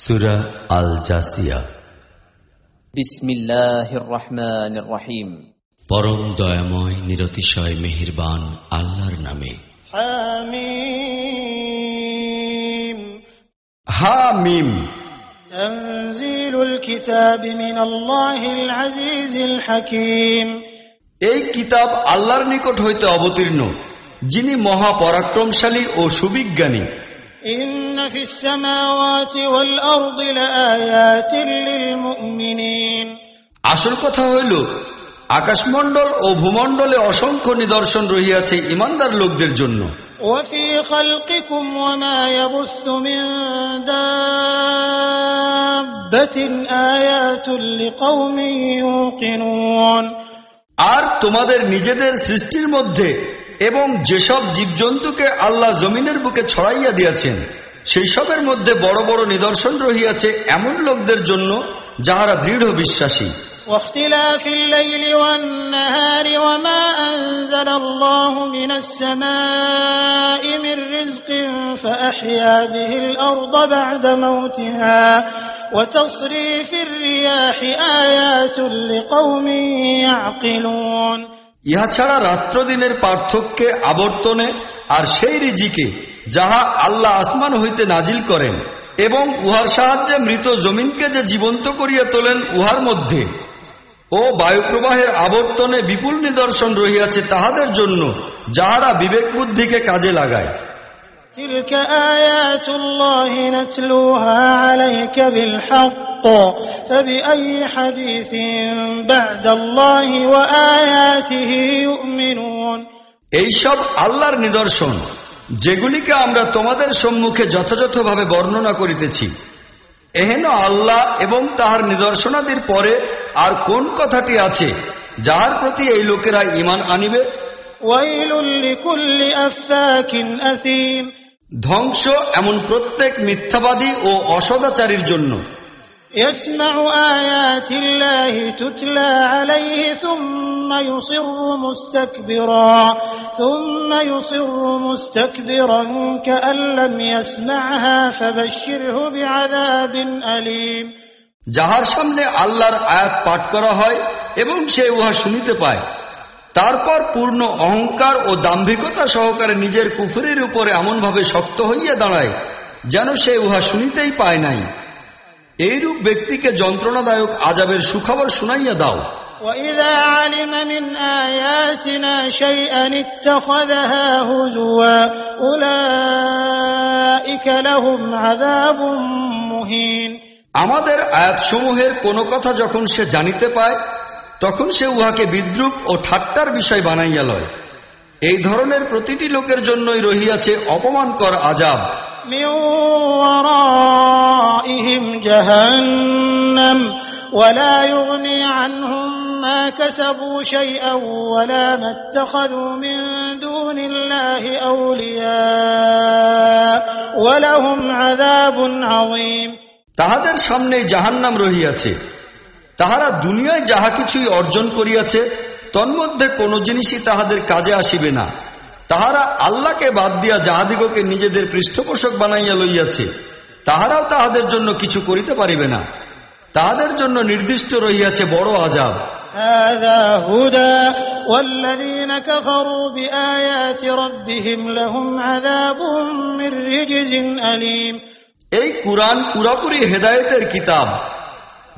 সুরা আল জাসিয়া রহিম পরম দয়াময় নিরতিশয় মেহিরবান আল্লাহর নামে। হা মিম এই কিতাব আল্লাহর নিকট হইতে অবতীর্ণ যিনি মহাপরাক্রমশালী ও সুবিজ্ঞানী। إن في السماوات والأرض لآيات للمؤمنين আসল কথা হইল আকাশমণ্ডল ও ভূমণ্ডলে অসংখ্য নিদর্শন রহিয়াছে ইমানদার লোকদের জন্য وفي خلقكم وما يبث من دابة آيات لقوم يوقنون আর তোমাদের নিজেদের সৃষ্টির মধ্যে এবং যেসব জীবজন্তুকে আল্লাহ জমিনের বুকে ছড়াইয়া দিয়াছেন সেই সবের মধ্যে বড় বড় নিদর্শন রহিয়াছে এমন লোকদের জন্য যাহারা দৃঢ় বিশ্বাসী واختلاف الليل والنهار وما أنزل الله من السماء من رزق فأحيا به الأرض بعد موتها وتصريف الرياح آيات لقوم يعقلون ইহা ছাড়া রাত্র দিনের পার্থক্যে আবর্তনে আর সেই রিজিকে যাহা আল্লাহ আসমান হইতে নাজিল করেন এবং উহার সাহায্যে মৃত জমিনকে যে জীবন্ত করিয়া তোলেন উহার মধ্যে। ও বায়ুপ্রবাহের আবর্তনে বিপুল নিদর্শন রহিয়াছে তাহাদের জন্য যাহারা বিবেক বুদ্ধিকে কাজে লাগায়। এইসব আল্লাহর নিদর্শন। যেগুলিকে আমরা তোমাদের সম্মুখে যথাযথভাবে বর্ণনা করিতেছি এহেন আল্লাহ এবং তাহার নিদর্শনাদির পরে আর কোন কথাটি আছে যাহার প্রতি এই লোকেরা ইমান আনিবে? ধ্বংস এমন প্রত্যেক মিথ্যাবাদী ও অসদাচারীর জন্য। يسمع آيات الله تتلى عليه ثم يصر مستكبرا ثم يصر مستكبرا كأن لم يسمعها فبشره بعذاب أليم যাহার সামনে আল্লাহর আয়াত পাঠ করা হয় এবং সে উহা শুনিতে পায় তারপর পূর্ণ অহংকার ও দাম্ভিকতা সহকারে নিজের কুফুরের উপরে এমনভাবে শক্ত হইয়া দাঁড়ায় যেন সে উহা শুনিতেই পায় নাই এইরূপ ব্যক্তিকে যন্ত্রণাদায়ক আজাবের সুখবর শুনাইয়া দাও। আমাদের আয়াতসমূহের কোন কথা যখন সে জানিতে পায় তখন সে উহাকে বিদ্রুপ ও ঠাট্টার বিষয় বানাইয়া লয়। এই ধরনের প্রতিটি লোকের জন্যই রহিয়াছে অপমানকর আজাব। মেয় جهنم ولا يغني عنهم ما كسبوا شيئا ولا ما اتخذوا من دون الله أولياء ولهم عذاب عظيم তাহাদের সামনে জাহান্নাম রহিয়াছে তাহারা দুনিয়ায় যাহা কিছুই অর্জন করিয়াছে তন্মধ্যে কোনো জিনিসই তাহাদের কাজে আসিবে না তাহারা আল্লাহকে বাদ দিয়া যাহাদিগকে নিজেদের পৃষ্ঠপোষক বানাইয়া লইয়াছে তাহারাও তাহাদের জন্য কিছু করিতে পারিবে না। তাহাদের জন্য নির্দিষ্ট রহিয়াছে বড় আজাব। এই কুরআন পুরাপুরি হেদায়েতের কিতাব।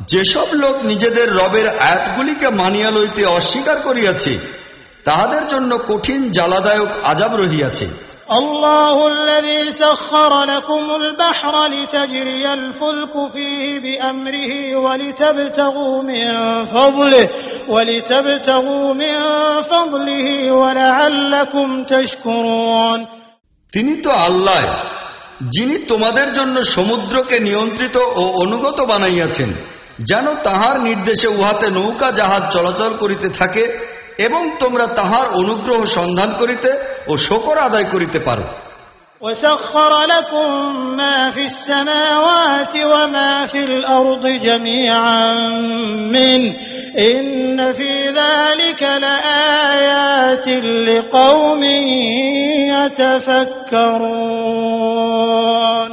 যেসব লোক নিজেদের রবের আয়াতগুলিকে মানিয়া লইতে অস্বীকার করিয়াছে তাহাদের জন্য কঠিন জ্বালাদায়ক আজাব রহিয়াছে। الله الذي سخر لكم البحر لتجري الفلك فيه بأمره ولتبتغوا من فضله ولتبتغوا من فضله ولعلكم تشكرون তিনি তো আল্লাহ যিনি তোমাদের জন্য সমুদ্রকে নিয়ন্ত্রিত ও অনুগত বানাইয়াছেন যেন তাহার নির্দেশে উহাতে নৌকা জাহাজ চলাচল করিতে থাকে এবং তোমরা তাহার অনুগ্রহ সন্ধান করিতে ও শকর আদায় করিতে পারো وسخر لكم ما في السماوات وما في الأرض جميعا منه إن في ذلك لآيات لقوم يتفكرون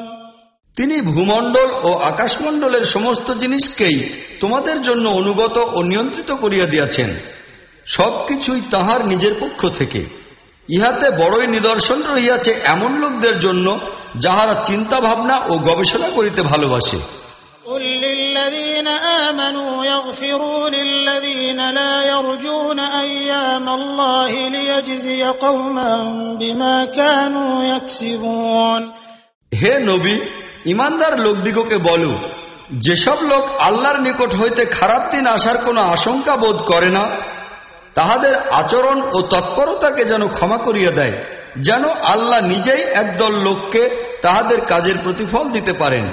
তিনি ভূমণ্ডল ও আকাশমণ্ডলের সমস্ত জিনিসকেই তোমাদের জন্য অনুগত ও নিয়ন্ত্রিত করিয়া দিয়াছেন সবকিছুই তাহার নিজের পক্ষ থেকে ইহাতে বড়ই নিদর্শন রহিয়াছে এমন লোকদের জন্য যাহারা চিন্তা ভাবনা ও গবেষণা করিতে ভালোবাসে। হে নবী ইমানদার লোকদিগকে বলো যেসব লোক আল্লাহর নিকট হইতে খারাপ দিন আসার কোন আশঙ্কা বোধ করে না তাহাদের আচরণ ও তৎপরতাকে যেন ক্ষমা করিয়া দেয় যেন আল্লাহ নিজেই একদল লোককে তাহাদের কাজের প্রতিফল দিতে পারেন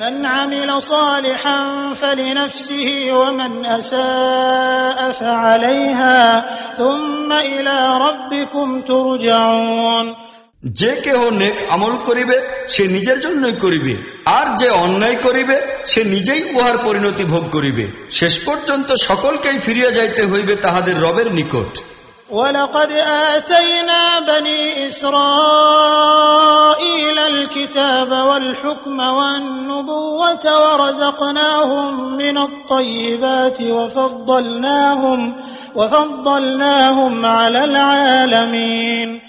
من عمل صالحا فلنفسه ومن أساء فعليها ثم إلى ربكم ترجعون যে কেহ নেক আমল করিবে সে নিজের জন্যই করিবে আর যে অন্যায় করিবে সে নিজেই উহার পরিণতি ভোগ করিবে শেষ পর্যন্ত সকলকেই ফিরিয়া যাইতে হইবে তাহাদের রবের নিকট ولقد آتينا بني إسرائيل الكتاب والحكم والنبوة ورزقناهم من الطيبات وفضلناهم وفضلناهم على العالمين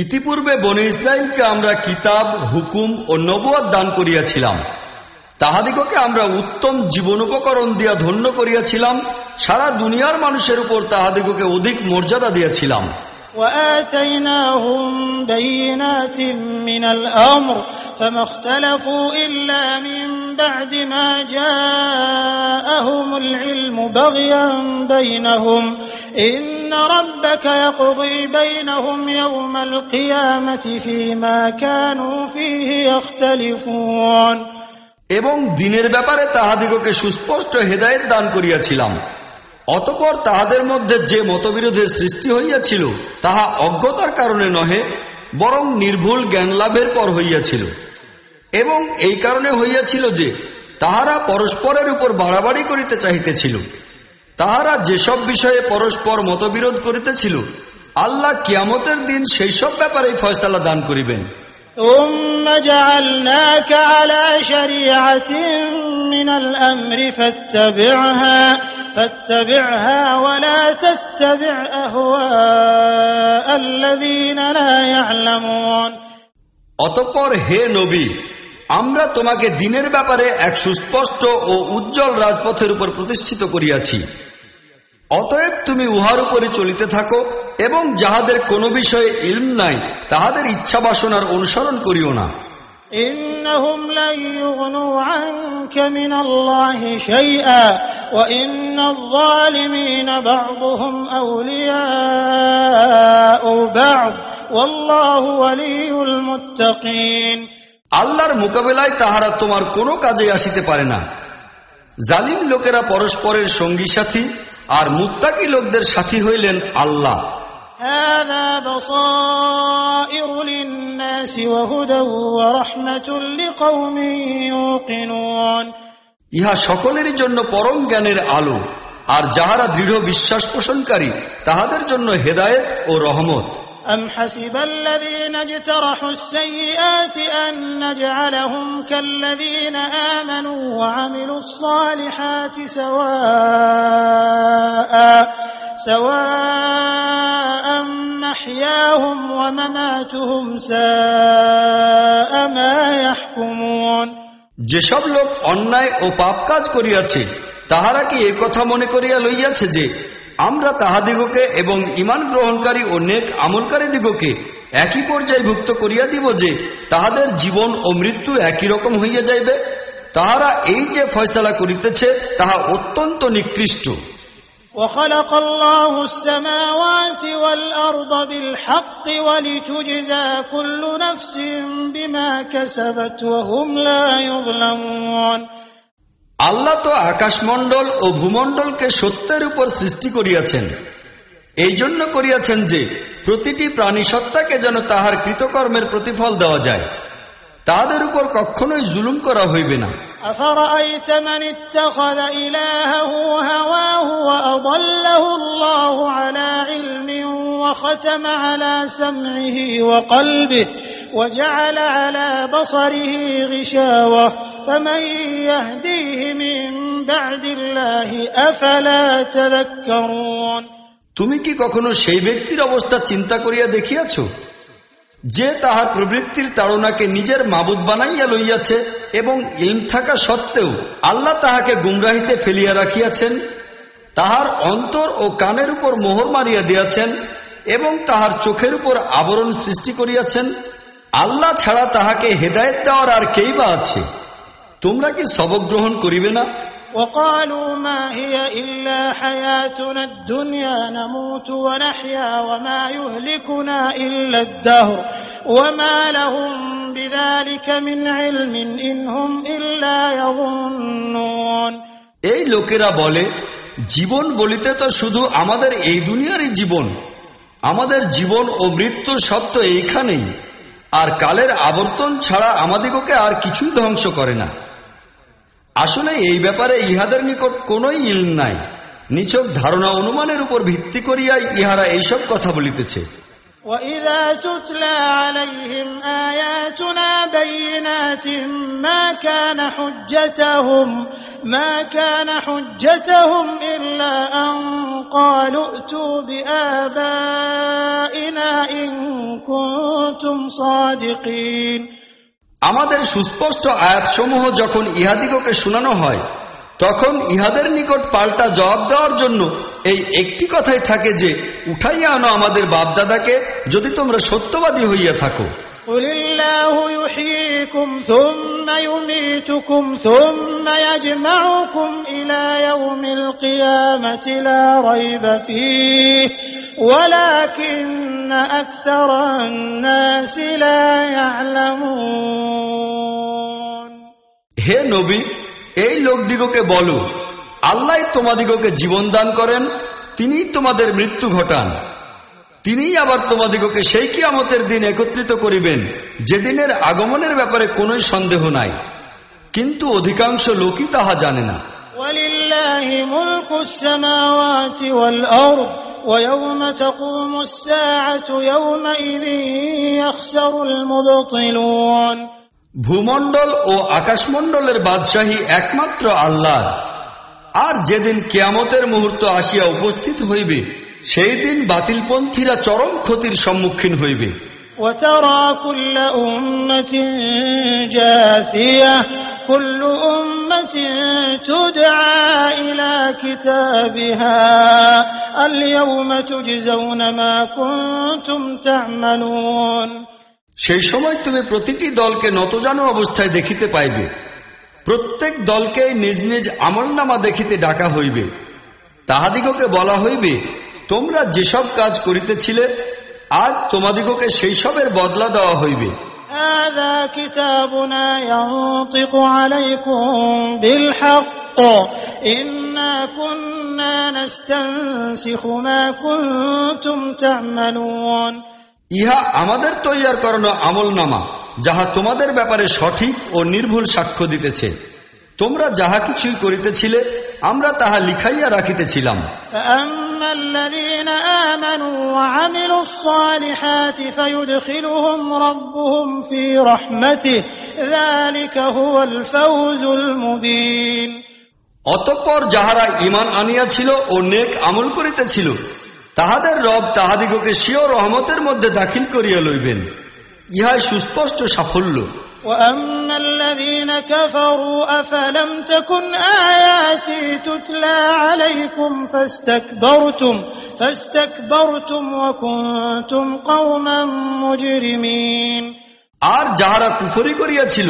ইতিপূর্বে বনে ইসরায়েলকে আমরা কিতাব, হুকুম ও নবুয়াদ দান করিয়াছিলাম। তাহাদিগকে আমরা উত্তম জীবন উপকরণ দিয়া ধন্য করিয়াছিলাম। সারা দুনিয়ার মানুষের উপর তাহাদিগকে অধিক মর্যাদা দিয়াছিলাম। وآتيناهم بينات من الأمر فما اختلفوا إلا من بعد ما جاءهم العلم بغيا بينهم إن ربك يقضي بينهم يوم القيامة فيما كانوا فيه يختلفون এবং দিনের ব্যাপারে তাহাদিগকে সুস্পষ্ট হেদায়েত দান করিয়াছিলাম অতপর তাহাদের মধ্যে যে মতবিরোধের সৃষ্টি হইয়াছিল তাহা অজ্ঞতার কারণে নহে বরং নির্ভুল জ্ঞান লাভের পর হইয়াছিল এবং এই কারণে হইয়াছিল যে তাহারা পরস্পরের উপর বাড়াবাড়ি করিতে চাহিতেছিল তাহারা যেসব বিষয়ে পরস্পর মতবিরোধ করিতেছিল আল্লাহ কিয়ামতের দিন সেই সব ব্যাপারেই ফয়সালা দান করিবেন ثم جعلناك على شريعة من الأمر فاتبعها فاتبعها ولا تتبع أهواء الذين لا يعلمون অতঃপর হে নবী আমরা তোমাকে দিনের ব্যাপারে এক সুস্পষ্ট ও উজ্জ্বল রাজপথের উপর প্রতিষ্ঠিত করিয়াছি অতএব তুমি উহার উপরে চলিতে থাকো এবং যাহাদের কোনো বিষয়ে ইলম নাই তাহাদের ইচ্ছা বাসনার অনুসরণ করিও না إنهم لن يغنوا عنك من الله شيئا وإن الظالمين بعضهم أولياء بعض والله ولي المتقين আল্লাহর মোকাবেলায় তাহারা তোমার কোনো কাজে আসিতে পারে না জালিম লোকেরা পরস্পরের সঙ্গী সাথী আর মুত্তাকি লোকদের সাথী হইলেন আল্লাহ هذا بصائر للناس وهدى ورحمة لقوم يوقنون ইহা সকলেরই জন্য পরম জ্ঞানের আলো আর যাহারা দৃঢ় বিশ্বাস পোষণকারী তাহাদের জন্য হেদায়েত ও রহমত أم حسب الذين اجترحوا السيئات أن نجعلهم كالذين آمنوا وعملوا الصالحات سواء سواء محياهم ومماتهم ساء ما يحكمون যেসব লোক অন্যায় ও পাপ কাজ করিয়াছে তাহারা কি এ কথা মনে করিয়া লইয়াছে যে আমরা তাহাদিগকে এবং ইমান গ্রহণকারী ও নেক আমলকারী দিগকে একই পর্যায়ভুক্ত করিয়া দিব যে তাহাদের জীবন ও মৃত্যু একই রকম হইয়া যাইবে তাহারা এই যে ফয়সালা করিতেছে তাহা অত্যন্ত নিকৃষ্ট وخلق الله السماوات والأرض بالحق ولتجزى كل نفس بما كسبت وهم لا يظلمون আল্লাহ তো আকাশমণ্ডল ও ভূমণ্ডলকে সত্যের উপর সৃষ্টি করিয়াছেন এই জন্য করিয়াছেন যে প্রতিটি প্রাণী সত্তাকে যেন তাহার কৃতকর্মের প্রতিফল দেওয়া যায় তাহাদের উপর কখনোই জুলুম করা হইবে না أفرأيت من اتخذ إلهه هواه وأضله الله على علم وختم على سمعه وقلبه وجعل على بصره غشاوة فمن يهديه من بعد الله أفلا تذكرون তুমি কি কখনো সেই ব্যক্তির অবস্থা চিন্তা করিয়া দেখিয়াছ যে তাহার প্রবৃত্তির তাড়নাকে নিজের মাবুদ বানাইয়া লইয়াছে এবং ইম থাকা সত্ত্বেও আল্লাহ তাহাকে গুমরাহিতে ফেলিয়া রাখিয়াছেন, তাহার অন্তর ও কানের উপর মোহর মারিয়া দিয়াছেন এবং তাহার চোখের উপর আবরণ সৃষ্টি করিয়াছেন, আল্লাহ ছাড়া তাহাকে হেদায়ত দেওয়ার আর কেই বা আছে? তোমরা কি সবক গ্রহণ করিবে না? وقالوا ما هي إلا حياتنا الدنيا نموت ونحيا وما يهلكنا إلا الدهر وما لهم بذلك من علم إن هم إلا يظنون এই লোকেরা বলে জীবন বলিতে তো শুধু আমাদের এই দুনিয়ারই জীবন আমাদের জীবন ও মৃত্যু সত্য এইখানেই আর কালের আবর্তন ছাড়া আমাদিগকে আর কিছুই ধ্বংস করে না আসলে এই ব্যাপারে ইহাদের নিকট কোনোই ইল নাই নিছক ধারণা অনুমানের উপর ভিত্তি করিয়াই ইহারা এইসব কথা বলিতেছে وإذا تتلى عليهم آياتنا بينات ما كان حجتهم ما كان حجتهم إلا أن قالوا ائتوا بآبائنا إن كنتم صادقين আমাদের সুস্পষ্ট আয়াতসমূহ যখন ইহাদিগকে শোনানো হয়, তখন ইহাদের নিকট পাল্টা জবাব দেওয়ার জন্য এই একটি কথাই থাকে যে, উঠাইয়া আনো আমাদের বাপদাদাকে যদি তোমরা সত্যবাদী হইয়া থাকো। ثم يميتكم ثم يجمعكم إلى يوم القيامة لا ريب فيه ولكن أكثر الناس لا يعلمون হে নবী এই লোকদিগকে বলো আল্লাহ তোমাদিগকে জীবন দান করেন তিনিই তোমাদের মৃত্যু ঘটান তিনিই আবার তোমাদিগকে সেই কিয়ামতের দিন একত্রিত করিবেন যেদিনের আগমনের ব্যাপারে কোন সন্দেহ নাই কিন্তু অধিকাংশ লোকই তাহা জানে না ولله ملك السماوات والأرض ويوم تقوم الساعة يومئذ يخسر المبطلون ভূমণ্ডল ও আকাশমণ্ডলের বাদশাহী একমাত্র আল্লাহ আর যেদিন কেয়ামতের মুহূর্ত আসিয়া উপস্থিত হইবে সেই দিন বাতিলপন্থীরা চরম ক্ষতির সম্মুখীন হইবে وترى كل أمة جاثية كل أمة تدعى إلى كتابها اليوم تجزون ما كنتم تعملون সেই সময় তুমি প্রতিটি দলকে নতজানু অবস্থায় দেখিতে পাইবে প্রত্যেক দলকে নিজ নিজ আমলনামা দেখিতে ডাকা হইবে তাহাদিগকে বলা হইবে তোমরা যেসব কাজ করিতেছিলে আজ তোমাদিগকে সেই সবের বদলা দেওয়া হইবে هذا كتابنا ينطق عليكم بالحق إنا كنا نستنسخ ما كنتم تعملون ইহা আমাদের তৈয়ার করানো আমলনামা যাহা তোমাদের ব্যাপারে সঠিক ও নির্ভুল সাক্ষ্য দিতেছে তোমরা যাহা কিছুই করিতেছিলে আমরা তাহা লিখাইয়া রাখিতেছিলাম فأما الذين آمنوا وعملوا الصالحات فيدخلهم ربهم في رحمته ذلك هو الفوز المبين অতঃপর যাহারা ইমান আনিয়াছিল ও নেক আমল করিতেছিল তাহাদের রব তাহাদিগকে স্বীয় রহমতের মধ্যে দাখিল করিয়া লইবেন ইহাই সুস্পষ্ট সাফল্য وأما الذين كفروا أفلم تكن آياتي تتلى عليكم فاستكبرتم فاستكبرتم وكنتم قوما مجرمين আর যাহারা কুফরি করিয়াছিল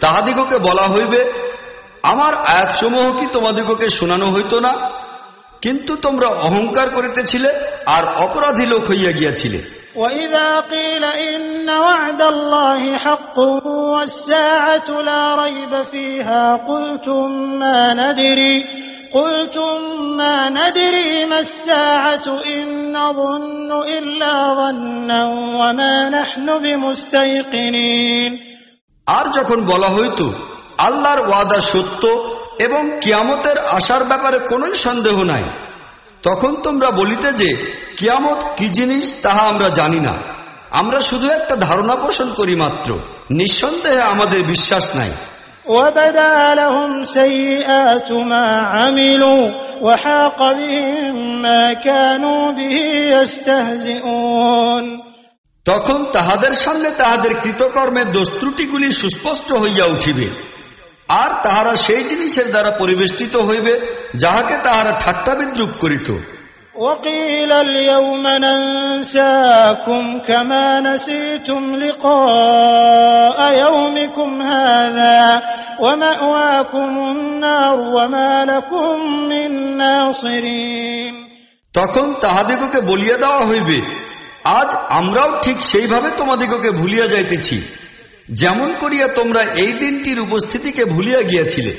তাহাদিগকে বলা হইবে আমার আয়াতসমূহ কি তোমাদিগকে শোনানো হইত না কিন্তু তোমরা অহংকার করিতেছিলে আর অপরাধী লোক হইয়া গিয়াছিলে وإذا قيل إن وعد الله حق والساعة لا ريب فيها قلتم ما ندري قلتم ما ندري ما الساعة إن نظن إلا ظنا وما نحن بمستيقنين আর যখন বলা হইত আল্লাহর ওয়াদা সত্য এবং কিয়ামতের আসার ব্যাপারে কোন সন্দেহ নাই তখন তোমরা বলিতে যে কিয়ামত কি জিনিস তাহা আমরা জানি না আমরা শুধু একটা ধারণা পোষণ করি মাত্র নিঃসন্দেহে আমাদের বিশ্বাস নাই وبدا لهم سيئات ما عملوا وحاق بهم ما كانوا به يستهزئون তখন তাহাদের সামনে তাহাদের কৃতকর্মের দোষ ত্রুটিগুলি সুস্পষ্ট হইয়া উঠিবে আর তাহারা সেই জিনিসের দ্বারা পরিবেষ্টিত হইবে যাহাকে তাহারা ঠাট্টা বিদ্রুপ করিত وقيل اليوم ننساكم كما نسيتم لقاء يومكم هذا ومأواكم النار وما لكم من ناصرين. তখন তাহাদিগকে বলিয়া দেওয়া হইবে, আজ আমরাও ঠিক সেইভাবে তোমাদিগকে ভুলিয়া যাইতেছি। যেমন করিয়া তোমরা এই দিনটির উপস্থিতিকে ভুলিয়া গিয়াছিলে।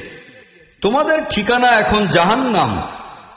তোমাদের ঠিকানা এখন জাহান নাম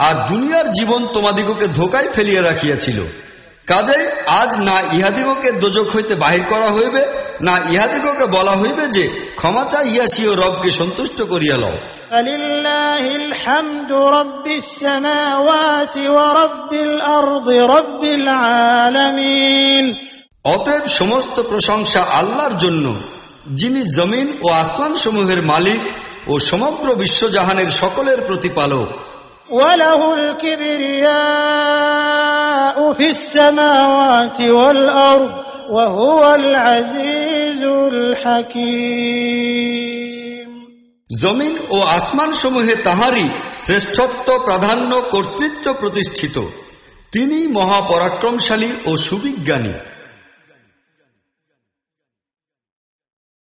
আর দুনিয়ার জীবন তোমাদিগকে ধোকায় ফেলিয়া রাখিয়াছিল। কাজেই আজ না ইহাদিগকে দোজক হইতে বাহির করা হইবে না ইহাদিগকে বলা হইবে যে ক্ষমা চাইয়া সিও রবকে সন্তুষ্ট করিয়া লও। অতএব সমস্ত প্রশংসা আল্লাহর জন্য যিনি জমিন ও আসমান সমূহের মালিক ও সমগ্র বিশ্বজাহানের সকলের প্রতিপালক। وله الكبرياء في السماوات والأرض وهو العزيز الحكيم জমিন ও আসমান সমূহে তাহারই শ্রেষ্ঠত্ব প্রাধান্য কর্তৃত্ব প্রতিষ্ঠিত তিনি মহাপরাক্রমশালী ও সুবিজ্ঞানী